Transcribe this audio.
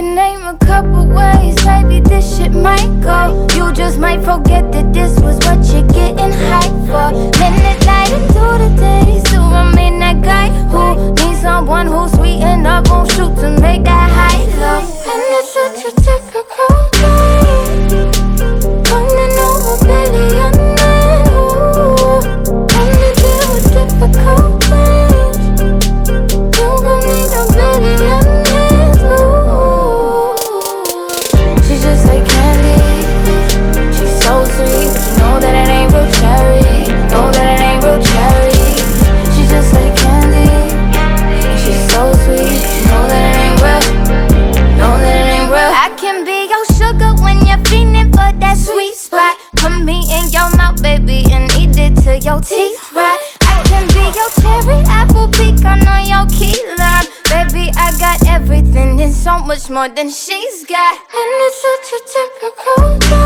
name a couple ways, maybe this shit might go. You just might forget that this was what you're getting hyped for. Minute night into the day, till your teeth right. I can be your cherry apple pecan on your key lime. Baby, I got everything and so much more than she's got. And it's such a typical day.